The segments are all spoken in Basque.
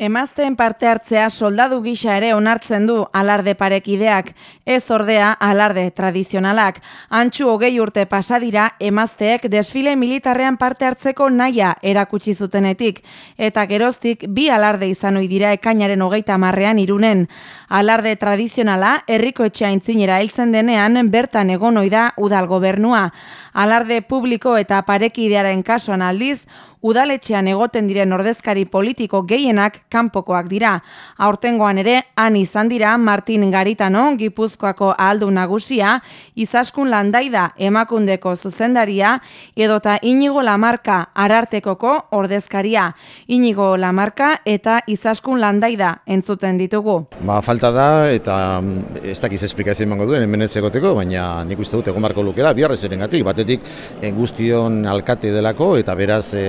Emazteen parte hartzea soldadu gisa ere onartzen du alarde parekideak, ez ordea alarde tradizionalak. Antxu hogei urte pasadira emazteek desfile militarrean parte hartzeko naia erakutsi zutenetik, eta geroztik bi alarde izan dira ekainaren hogeita marrean irunen. Alarde tradizionala herriko etxea intzinera heltzen denean bertan egon da udal gobernua. Alarde publiko eta parekidearen kasuan aldiz, udaletxean egoten diren ordezkari politiko gehienak kanpokoak dira. Aurtengoan ere, han izan dira Martin Garitano, Gipuzkoako aldu nagusia, izaskun landaida emakundeko zuzendaria, edota inigo lamarka arartekoko ordezkaria. Inigo lamarka eta izaskun landaida entzuten ditugu. Ba, falta da, eta mm, ez dakiz esplikazio emango duen, hemen ez egoteko, baina nik uste dut egon barko lukela, biharrez gatik, batetik eh, guztion alkate delako, eta beraz e,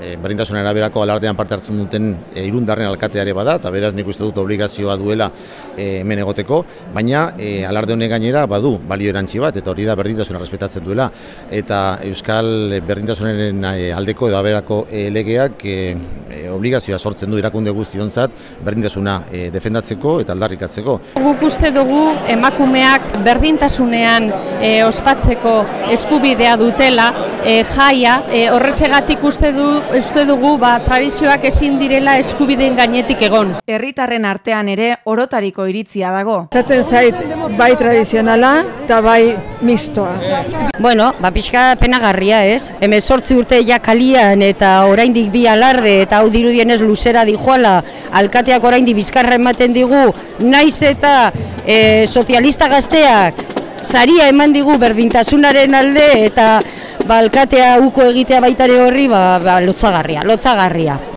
e, berdintasun araberako alardean parte hartzen duten e, irundarren alkateare bada, eta beraz nik uste dut obligazioa duela e, hemen egoteko, baina e, alarde honek gainera badu balio erantzi bat, eta hori da berdintasuna respetatzen duela, eta Euskal berdintasunaren e, aldeko edo aberako e, legeak e, obligazioa sortzen du irakunde guztionzat berdintasuna e, defendatzeko eta aldarrikatzeko. Guk uste dugu emakumeak berdintasunean e, ospatzeko eskubidea dutela, e, jaia, e, horrezegatik uste du uste dugu ba, tradizioak ezin direla eskubideen gainetik egon. Herritarren artean ere orotariko iritzia dago. Zaten zait bai tradizionala eta bai mistoa. Bueno, ba, pixka penagarria ez. Hemen sortzi urte ja kalian eta oraindik bi alarde eta hau dirudienez luzera dijoala alkateak oraindik bizkarra ematen digu naiz eta e, sozialista gazteak saria eman digu berdintasunaren alde eta balkatea uko egitea baitare horri ba, ba lotzagarria, lotzagarria.